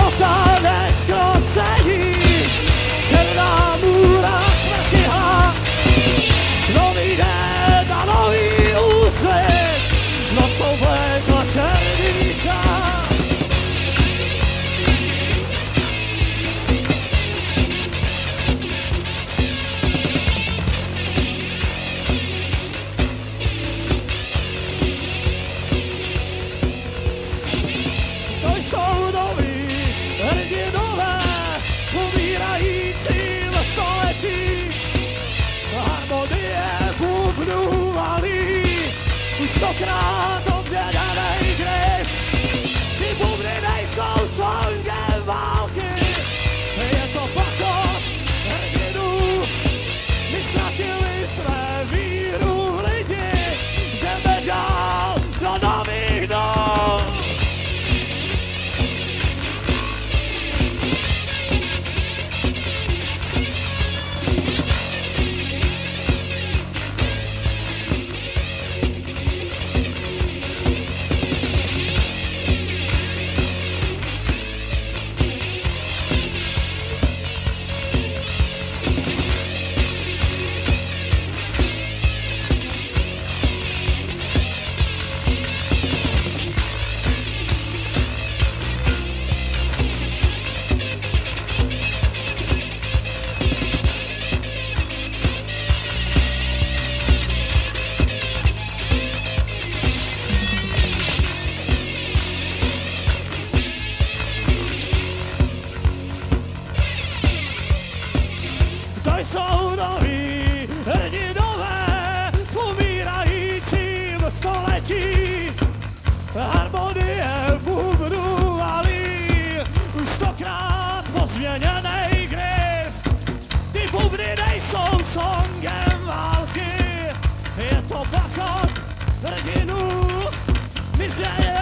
Volta! sovrano viene in greve, ti pubblica i sol yeah